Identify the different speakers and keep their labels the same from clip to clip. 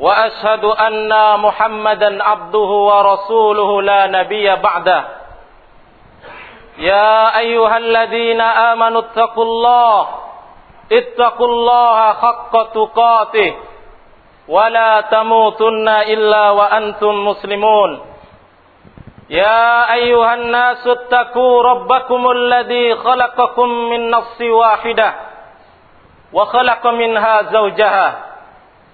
Speaker 1: وأشهد أن محمدا عبده ورسوله لا نبي بعده. يا أيها الذين آمنوا اتقوا الله اتقوا الله حق تقاته ولا تموتن إلا وأنتم مسلمون. يا أيها الناس اتقوا ربكم الذي خلقكم من نفس واحدة وخلق منها زوجها.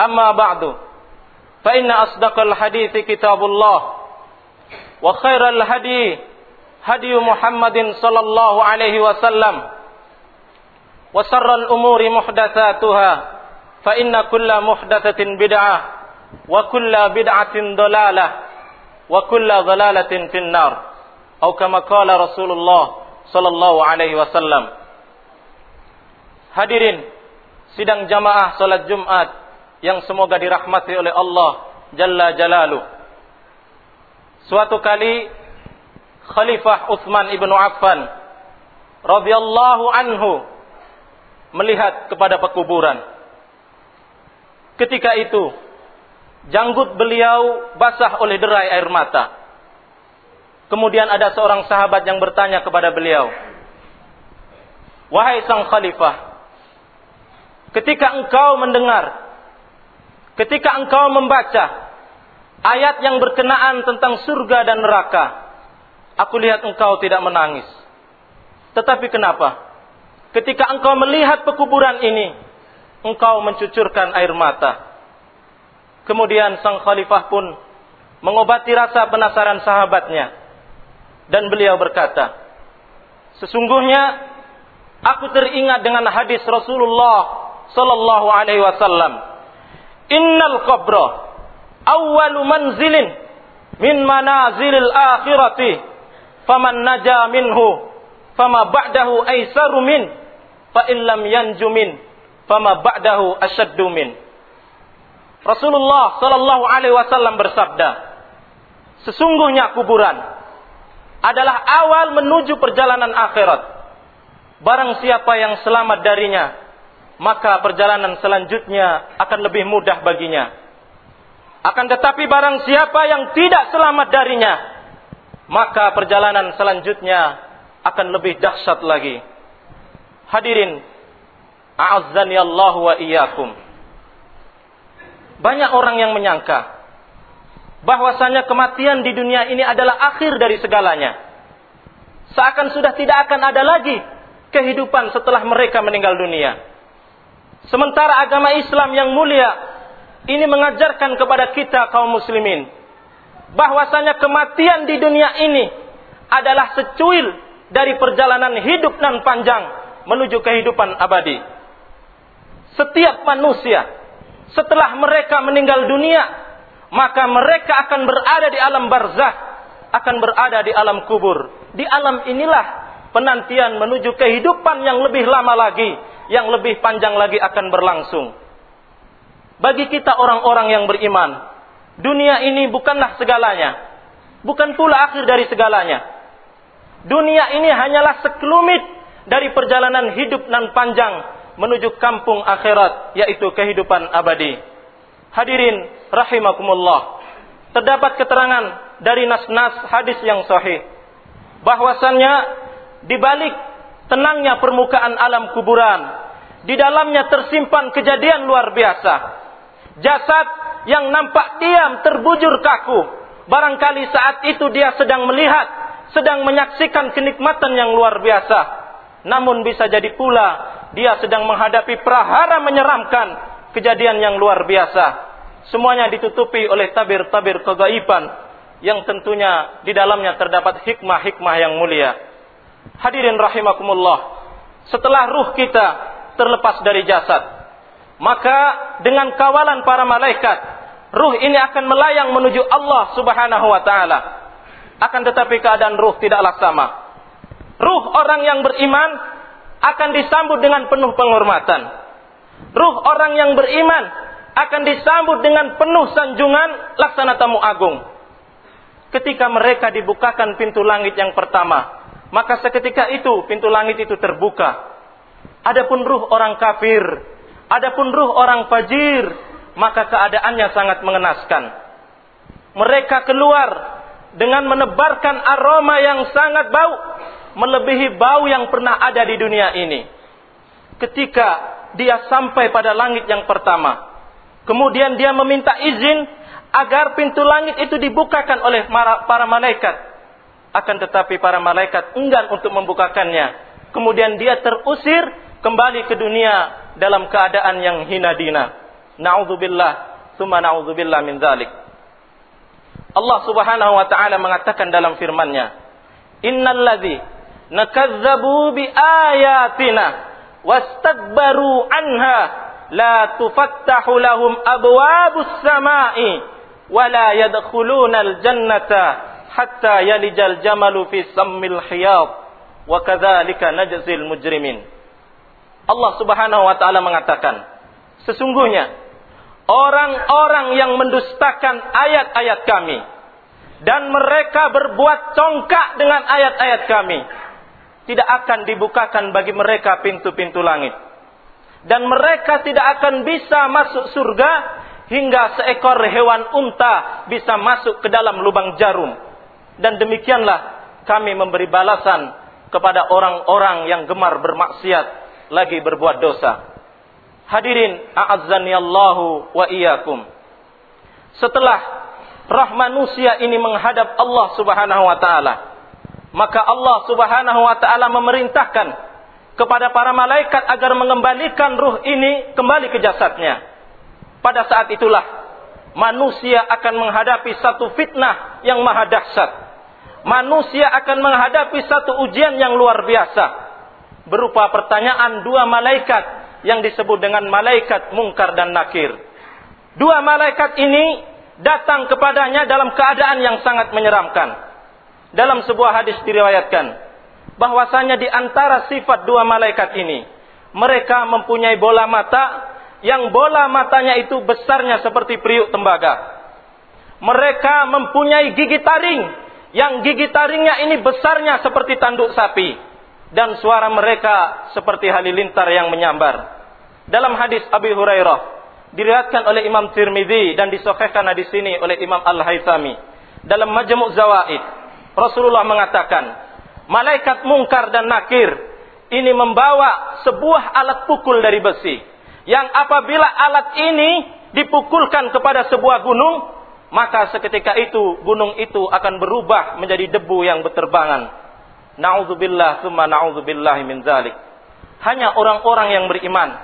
Speaker 1: أما بعد فإن أصدق الحديث كتاب الله وخير الهدي هدي محمد صلى الله عليه وسلم وشر الأمور محدثاتها فإن كل محدثة بدعة وكل بدعة ضلالة وكل ضلالة في النار أو كما قال رسول الله صلى الله عليه وسلم. Hadirin sidang jamaah salat Jumat yang semoga dirahmati oleh Allah Jalla Jalalu. Suatu kali Khalifah Utsman ibnu Affan radhiyallahu anhu melihat kepada pekuburan. Ketika itu janggut beliau basah oleh derai air mata. Kemudian ada seorang sahabat yang bertanya kepada beliau, "Wahai sang khalifah, ketika engkau mendengar, ketika engkau membaca ayat yang berkenaan tentang surga dan neraka, aku lihat engkau tidak menangis. Tetapi kenapa? Ketika engkau melihat pekuburan ini, engkau mencucurkan air mata." Kemudian sang khalifah pun mengobati rasa penasaran sahabatnya. Dan beliau berkata, Sesungguhnya aku teringat dengan hadis Rasulullah sallallahu alaihi wasallam. Innal qabra awwalu manzilin min manazilil akhirati faman naja minhu fama ba'dahu aisaru min fa illam yanju min fama ba'dahu ashaddu min Rasulullah Shallallahu Alaihi Wasallam bersabda, sesungguhnya kuburan adalah awal menuju perjalanan akhirat. Barang siapa yang selamat darinya, maka perjalanan selanjutnya akan lebih mudah baginya. Akan tetapi barang siapa yang tidak selamat darinya, maka perjalanan selanjutnya akan lebih dahsyat lagi. Hadirin, a'azzani Allah wa iyyakum. Banyak orang yang menyangka bahwasanya kematian di dunia ini adalah akhir dari segalanya. Seakan sudah tidak akan ada lagi kehidupan setelah mereka meninggal dunia. Sementara agama Islam yang mulia ini mengajarkan kepada kita kaum muslimin bahwasanya kematian di dunia ini adalah secuil dari perjalanan hidup nan panjang menuju kehidupan abadi. Setiap manusia setelah mereka meninggal dunia, maka mereka akan berada di alam barzah, akan berada di alam kubur. Di alam inilah penantian menuju kehidupan yang lebih lama lagi, yang lebih panjang lagi akan berlangsung. Bagi kita orang-orang yang beriman, dunia ini bukanlah segalanya, bukan pula akhir dari segalanya. Dunia ini hanyalah sekelumit dari perjalanan hidup nan panjang menuju kampung akhirat yaitu kehidupan abadi. Hadirin rahimakumullah. Terdapat keterangan dari nas-nas hadis yang sahih bahwasannya di balik tenangnya permukaan alam kuburan, di dalamnya tersimpan kejadian luar biasa. Jasad yang nampak diam terbujur kaku Barangkali saat itu dia sedang melihat, sedang menyaksikan kenikmatan yang luar biasa. Namun bisa jadi pula dia sedang menghadapi prahara menyeramkan, kejadian yang luar biasa. Semuanya ditutupi oleh tabir-tabir kegaiban yang tentunya di dalamnya terdapat hikmah-hikmah yang mulia. Hadirin rahimakumullah. Setelah ruh kita terlepas dari jasad, maka dengan kawalan para malaikat, ruh ini akan melayang menuju Allah Subhanahu wa taala. Akan tetapi keadaan ruh tidaklah sama. Ruh orang yang beriman akan disambut dengan penuh penghormatan. Ruh orang yang beriman akan disambut dengan penuh sanjungan laksana tamu agung. Ketika mereka dibukakan pintu langit yang pertama, maka seketika itu pintu langit itu terbuka. Adapun ruh orang kafir, adapun ruh orang fajir, maka keadaannya sangat mengenaskan. Mereka keluar dengan menebarkan aroma yang sangat bau, melebihi bau yang pernah ada di dunia ini. Ketika dia sampai pada langit yang pertama, kemudian dia meminta izin agar pintu langit itu dibukakan oleh para malaikat akan tetapi para malaikat enggan untuk membukakannya. Kemudian dia terusir kembali ke dunia dalam keadaan yang hina dina. Nauzubillah, summa nauzubillah min dzalik. Allah Subhanahu wa taala mengatakan dalam firman-Nya, "Innal ladzi nakazzabu bi ayatina wastakbaru anha la tufattahu lahum abwabus samai wa la yadkhuluna al-jannata hatta yalijal jamalu fi sammil hiyad wa kadzalika najzil mujrimin. Allah Subhanahu wa taala mengatakan, sesungguhnya orang-orang yang mendustakan ayat-ayat kami dan mereka berbuat congkak dengan ayat-ayat kami tidak akan dibukakan bagi mereka pintu-pintu langit dan mereka tidak akan bisa masuk surga hingga seekor hewan unta bisa masuk ke dalam lubang jarum dan demikianlah kami memberi balasan kepada orang-orang yang gemar bermaksiat lagi berbuat dosa. Hadirin a'azzani Allahu wa iyyakum. Setelah roh manusia ini menghadap Allah Subhanahu wa taala, maka Allah Subhanahu wa taala memerintahkan kepada para malaikat agar mengembalikan ruh ini kembali ke jasadnya. Pada saat itulah manusia akan menghadapi satu fitnah yang maha dahsyat manusia akan menghadapi satu ujian yang luar biasa berupa pertanyaan dua malaikat yang disebut dengan malaikat mungkar dan nakir. Dua malaikat ini datang kepadanya dalam keadaan yang sangat menyeramkan. Dalam sebuah hadis diriwayatkan bahwasanya di antara sifat dua malaikat ini mereka mempunyai bola mata yang bola matanya itu besarnya seperti periuk tembaga. Mereka mempunyai gigi taring yang gigi taringnya ini besarnya seperti tanduk sapi. Dan suara mereka seperti halilintar yang menyambar. Dalam hadis Abi Hurairah diriwayatkan oleh Imam Tirmidzi dan disahihkan hadis ini oleh Imam Al-Haythami. Dalam Majmu' Zawaid Rasulullah mengatakan malaikat mungkar dan nakir ini membawa sebuah alat pukul dari besi. Yang apabila alat ini dipukulkan kepada sebuah gunung maka seketika itu gunung itu akan berubah menjadi debu yang berterbangan. Nauzubillah tsumma nauzubillah min zalik. Hanya orang-orang yang beriman,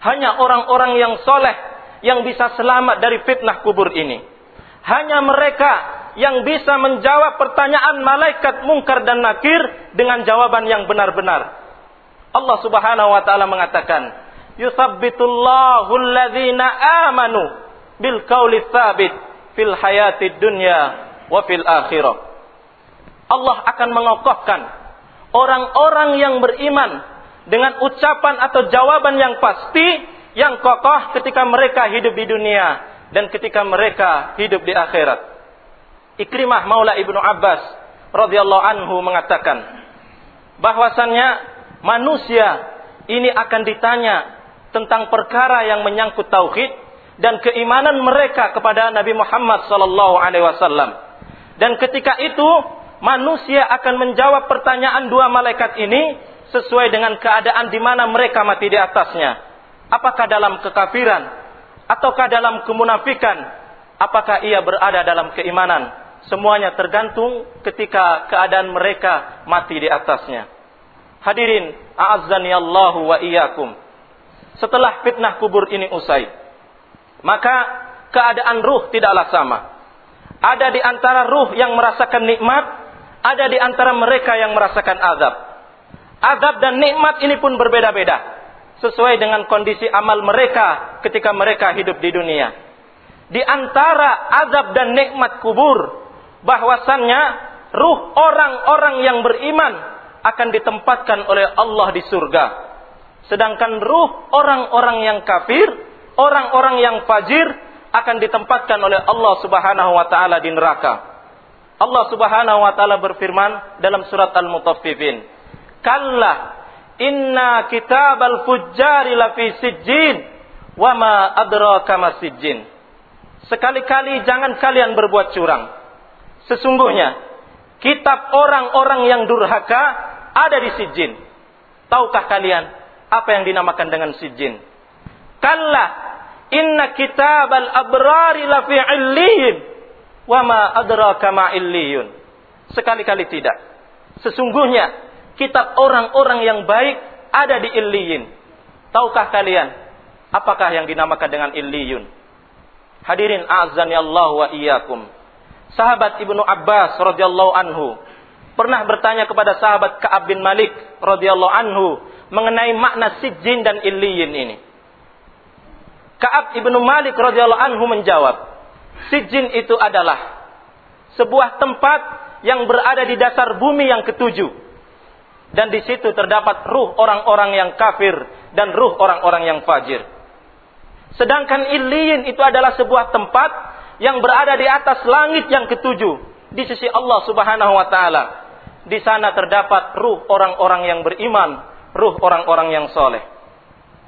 Speaker 1: hanya orang-orang yang soleh yang bisa selamat dari fitnah kubur ini. Hanya mereka yang bisa menjawab pertanyaan malaikat mungkar dan nakir dengan jawaban yang benar-benar. Allah Subhanahu wa taala mengatakan, "Yuthabbitullahu alladhina amanu bil qawli tsabit fil hayati dunya wa fil akhirah. Allah akan mengokohkan orang-orang yang beriman dengan ucapan atau jawaban yang pasti yang kokoh ketika mereka hidup di dunia dan ketika mereka hidup di akhirat. Ikrimah Maula Ibnu Abbas radhiyallahu anhu mengatakan bahwasannya manusia ini akan ditanya tentang perkara yang menyangkut tauhid dan keimanan mereka kepada Nabi Muhammad sallallahu alaihi wasallam. Dan ketika itu manusia akan menjawab pertanyaan dua malaikat ini sesuai dengan keadaan di mana mereka mati di atasnya. Apakah dalam kekafiran ataukah dalam kemunafikan? Apakah ia berada dalam keimanan semuanya tergantung ketika keadaan mereka mati di atasnya. Hadirin, a'azzani Allahu wa iyyakum. Setelah fitnah kubur ini usai, maka keadaan ruh tidaklah sama. Ada di antara ruh yang merasakan nikmat, ada di antara mereka yang merasakan azab. Azab dan nikmat ini pun berbeda-beda sesuai dengan kondisi amal mereka ketika mereka hidup di dunia. Di antara azab dan nikmat kubur bahwasannya ruh orang-orang yang beriman akan ditempatkan oleh Allah di surga. Sedangkan ruh orang-orang yang kafir, orang-orang yang fajir akan ditempatkan oleh Allah Subhanahu wa taala di neraka. Allah Subhanahu wa taala berfirman dalam surat Al-Mutaffifin, "Kalla inna kitabal fujjari lafi sijjin wa ma adraka ma sijjin." Sekali-kali jangan kalian berbuat curang. Sesungguhnya kitab orang-orang yang durhaka ada di sijin. Tahukah kalian apa yang dinamakan dengan sijin? Kalla inna kitab al-abrari lafi illiyin wa ma adraka ma illiyun. Sekali-kali tidak. Sesungguhnya kitab orang-orang yang baik ada di illiyin. Tahukah kalian apakah yang dinamakan dengan illiyun? Hadirin azan ya Allah wa iyyakum sahabat Ibnu Abbas radhiyallahu anhu pernah bertanya kepada sahabat Ka'ab bin Malik radhiyallahu anhu mengenai makna sijin dan illiyin ini. Ka'ab Ibnu Malik radhiyallahu anhu menjawab, sijin itu adalah sebuah tempat yang berada di dasar bumi yang ketujuh. Dan di situ terdapat ruh orang-orang yang kafir dan ruh orang-orang yang fajir. Sedangkan illiyin itu adalah sebuah tempat yang berada di atas langit yang ketujuh di sisi Allah Subhanahu wa taala. Di sana terdapat ruh orang-orang yang beriman, ruh orang-orang yang soleh.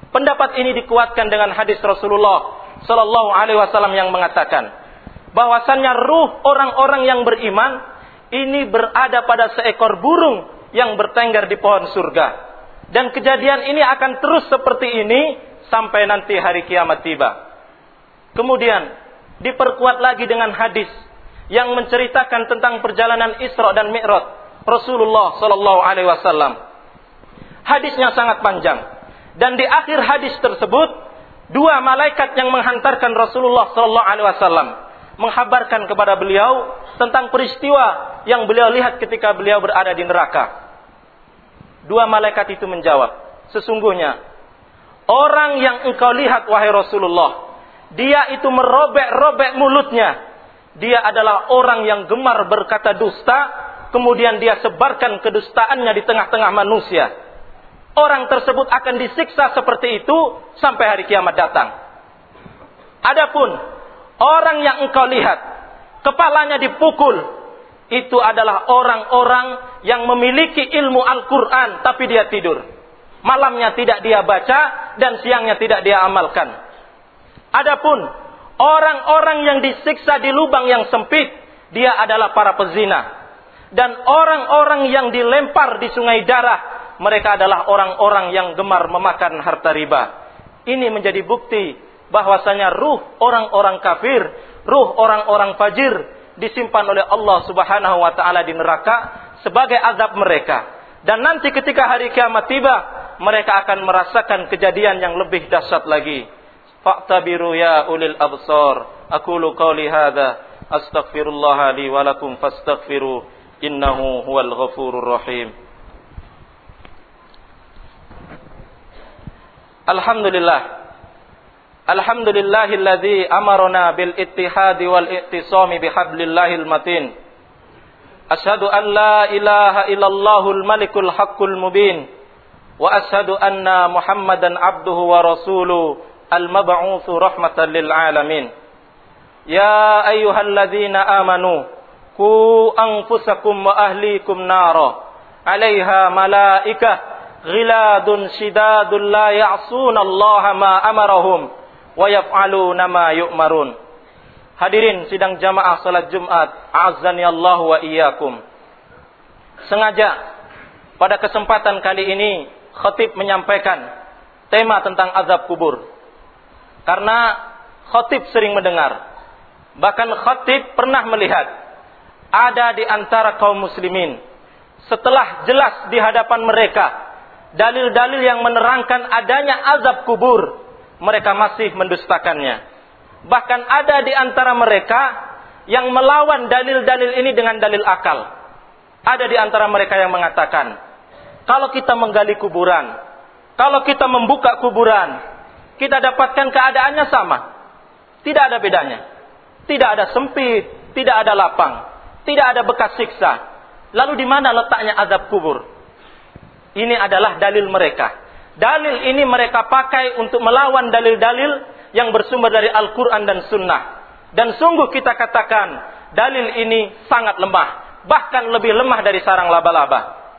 Speaker 1: Pendapat ini dikuatkan dengan hadis Rasulullah Sallallahu Alaihi Wasallam yang mengatakan bahwasannya ruh orang-orang yang beriman ini berada pada seekor burung yang bertengger di pohon surga. Dan kejadian ini akan terus seperti ini sampai nanti hari kiamat tiba. Kemudian diperkuat lagi dengan hadis yang menceritakan tentang perjalanan Isra dan Mi'raj Rasulullah sallallahu alaihi wasallam. Hadisnya sangat panjang dan di akhir hadis tersebut dua malaikat yang menghantarkan Rasulullah sallallahu alaihi wasallam menghabarkan kepada beliau tentang peristiwa yang beliau lihat ketika beliau berada di neraka. Dua malaikat itu menjawab, sesungguhnya orang yang engkau lihat wahai Rasulullah dia itu merobek-robek mulutnya. Dia adalah orang yang gemar berkata dusta, kemudian dia sebarkan kedustaannya di tengah-tengah manusia. Orang tersebut akan disiksa seperti itu sampai hari kiamat datang. Adapun orang yang engkau lihat, kepalanya dipukul, itu adalah orang-orang yang memiliki ilmu Al-Quran, tapi dia tidur. Malamnya tidak dia baca, dan siangnya tidak dia amalkan. Adapun orang-orang yang disiksa di lubang yang sempit, dia adalah para pezina. Dan orang-orang yang dilempar di sungai darah, mereka adalah orang-orang yang gemar memakan harta riba. Ini menjadi bukti bahwasanya ruh orang-orang kafir, ruh orang-orang fajir disimpan oleh Allah Subhanahu wa taala di neraka sebagai azab mereka. Dan nanti ketika hari kiamat tiba, mereka akan merasakan kejadian yang lebih dahsyat lagi. Fa'tabiru ya ulil absar. Aqulu qawli hadha. Astaghfirullah li wa lakum fastaghfiru innahu huwal ghafurur rahim الحمد لله الحمد لله الذي أمرنا بالاتحاد والاعتصام بحبل الله المتين أشهد أن لا إله إلا الله الملك الحق المبين وأشهد أن محمدا عبده ورسوله المبعوث رحمة للعالمين يا أيها الذين آمنوا كو أنفسكم وأهليكم نارا عليها ملائكة ghiladun shidadun la ya'suna Allah ma amarahum wa yaf'aluna ma. Hadirin sidang jamaah salat Jumat, azani Allah wa iyyakum. Sengaja pada kesempatan kali ini khatib menyampaikan tema tentang azab kubur. Karena khatib sering mendengar, bahkan khatib pernah melihat ada di antara kaum muslimin setelah jelas di hadapan mereka dalil-dalil yang menerangkan adanya azab kubur, mereka masih mendustakannya. Bahkan ada di antara mereka yang melawan dalil-dalil ini dengan dalil akal. Ada di antara mereka yang mengatakan, kalau kita menggali kuburan, kalau kita membuka kuburan, kita dapatkan keadaannya sama. Tidak ada bedanya. Tidak ada sempit, tidak ada lapang, tidak ada bekas siksa, Lalu di mana letaknya azab kubur? Ini adalah dalil mereka. Dalil ini mereka pakai untuk melawan dalil-dalil yang bersumber dari Al-Quran dan Sunnah. Dan sungguh kita katakan, dalil ini sangat lemah. Bahkan lebih lemah dari sarang laba-laba.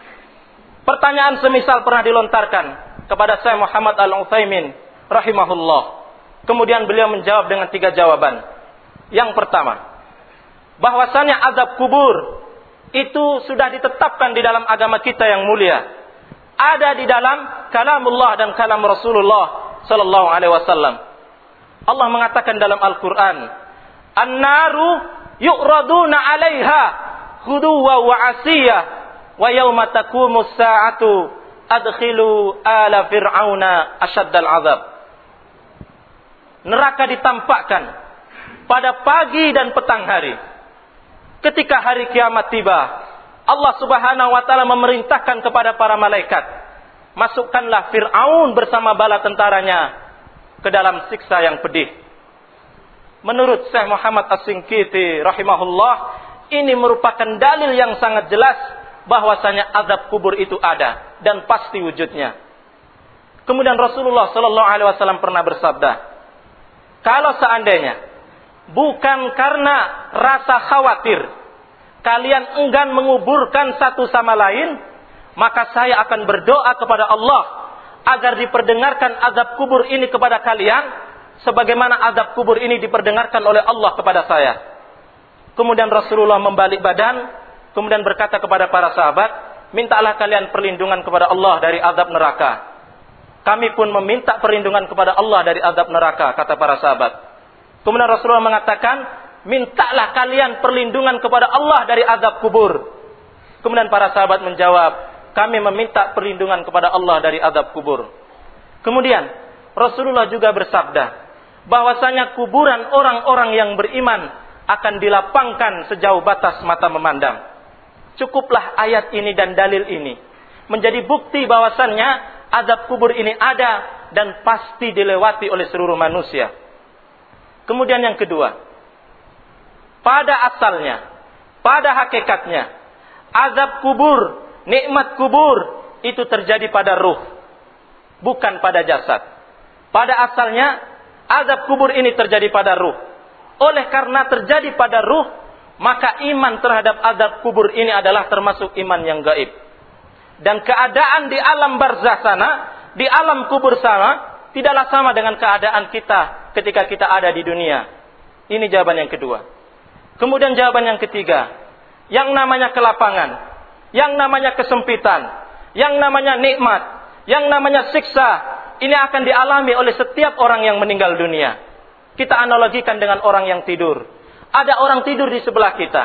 Speaker 1: Pertanyaan semisal pernah dilontarkan kepada saya Muhammad Al-Uthaymin rahimahullah. Kemudian beliau menjawab dengan tiga jawaban. Yang pertama, bahwasannya azab kubur itu sudah ditetapkan di dalam agama kita yang mulia. Ada di dalam kalamullah dan kalam Rasulullah sallallahu alaihi wasallam. Allah mengatakan dalam Al-Qur'an, "An-naru yu'raduna 'alaiha ghuduwa wa 'asiyah wa yauma taqumu saatu adkhilu ala fir'auna asyaddal 'adzab." Neraka ditampakkan pada pagi dan petang hari Ketika hari kiamat tiba, Allah Subhanahu wa taala memerintahkan kepada para malaikat, masukkanlah Firaun bersama bala tentaranya ke dalam siksa yang pedih. Menurut Syekh Muhammad As-Singkiti rahimahullah, ini merupakan dalil yang sangat jelas bahwasanya azab kubur itu ada dan pasti wujudnya. Kemudian Rasulullah Shallallahu alaihi wasallam pernah bersabda, kalau seandainya bukan karena rasa khawatir kalian enggan menguburkan satu sama lain, maka saya akan berdoa kepada Allah agar diperdengarkan azab kubur ini kepada kalian sebagaimana azab kubur ini diperdengarkan oleh Allah kepada saya. Kemudian Rasulullah membalik badan, kemudian berkata kepada para sahabat, "Mintalah kalian perlindungan kepada Allah dari azab neraka." Kami pun meminta perlindungan kepada Allah dari azab neraka, kata para sahabat. Kemudian Rasulullah mengatakan, mintalah kalian perlindungan kepada Allah dari azab kubur. Kemudian para sahabat menjawab, kami meminta perlindungan kepada Allah dari azab kubur. Kemudian Rasulullah juga bersabda, bahwasanya kuburan orang-orang yang beriman akan dilapangkan sejauh batas mata memandang. Cukuplah ayat ini dan dalil ini menjadi bukti bahwasannya azab kubur ini ada dan pasti dilewati oleh seluruh manusia. Kemudian yang kedua, pada asalnya, pada hakikatnya, azab kubur, nikmat kubur itu terjadi pada ruh, bukan pada jasad. Pada asalnya, azab kubur ini terjadi pada ruh. Oleh karena terjadi pada ruh, maka iman terhadap azab kubur ini adalah termasuk iman yang gaib. Dan keadaan di alam barzah sana, di alam kubur sana, tidaklah sama dengan keadaan kita ketika kita ada di dunia. Ini jawaban yang kedua. Kemudian jawaban yang ketiga, yang namanya kelapangan, yang namanya kesempitan, yang namanya nikmat, yang namanya siksa, ini akan dialami oleh setiap orang yang meninggal dunia. Kita analogikan dengan orang yang tidur. Ada orang tidur di sebelah kita.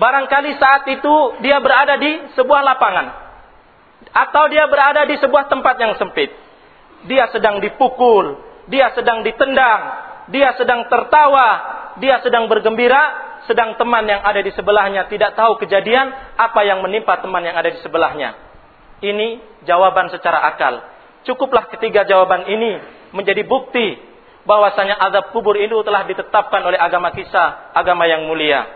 Speaker 1: Barangkali saat itu dia berada di sebuah lapangan. Atau dia berada di sebuah tempat yang sempit. Dia sedang dipukul, dia sedang ditendang, dia sedang tertawa, dia sedang bergembira, sedang teman yang ada di sebelahnya tidak tahu kejadian apa yang menimpa teman yang ada di sebelahnya. Ini jawaban secara akal. Cukuplah ketiga jawaban ini menjadi bukti bahwasanya azab kubur itu telah ditetapkan oleh agama kita, agama yang mulia.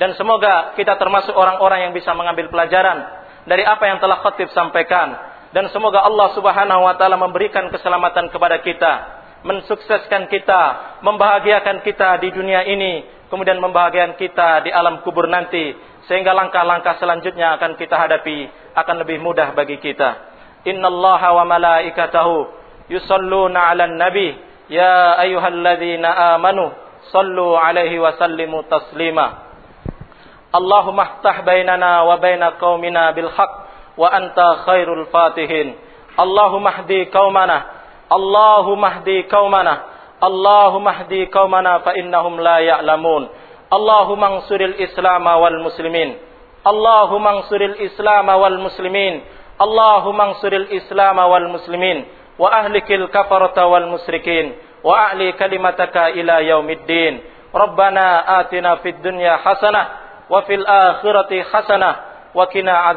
Speaker 1: Dan semoga kita termasuk orang-orang yang bisa mengambil pelajaran dari apa yang telah khatib sampaikan dan semoga Allah Subhanahu wa taala memberikan keselamatan kepada kita, mensukseskan kita, membahagiakan kita di dunia ini, kemudian membahagiakan kita di alam kubur nanti sehingga langkah-langkah selanjutnya akan kita hadapi akan lebih mudah bagi kita. Innallaha wa malaikatahu yusalluna 'alan nabi ya ayyuhalladzina amanu sallu 'alaihi wa sallimu taslima. Allahumma iftah bainana wa baina qaumina bil haqq wa anta khairul fatihin. Allahumma hdi qaumana. Allahumma hdi qaumana. Allahumma hdi qaumana fa innahum la ya'lamun. Allahumma ansuril Islam wal muslimin Allahumma ansuril Islam wal muslimin Allahumma ansuril Islam wal muslimin wa ahlikil kafarata wal musyrikin wa a'li kalimataka ila yaumiddin Rabbana atina fid dunya hasanah wa fil akhirati hasanah wa qina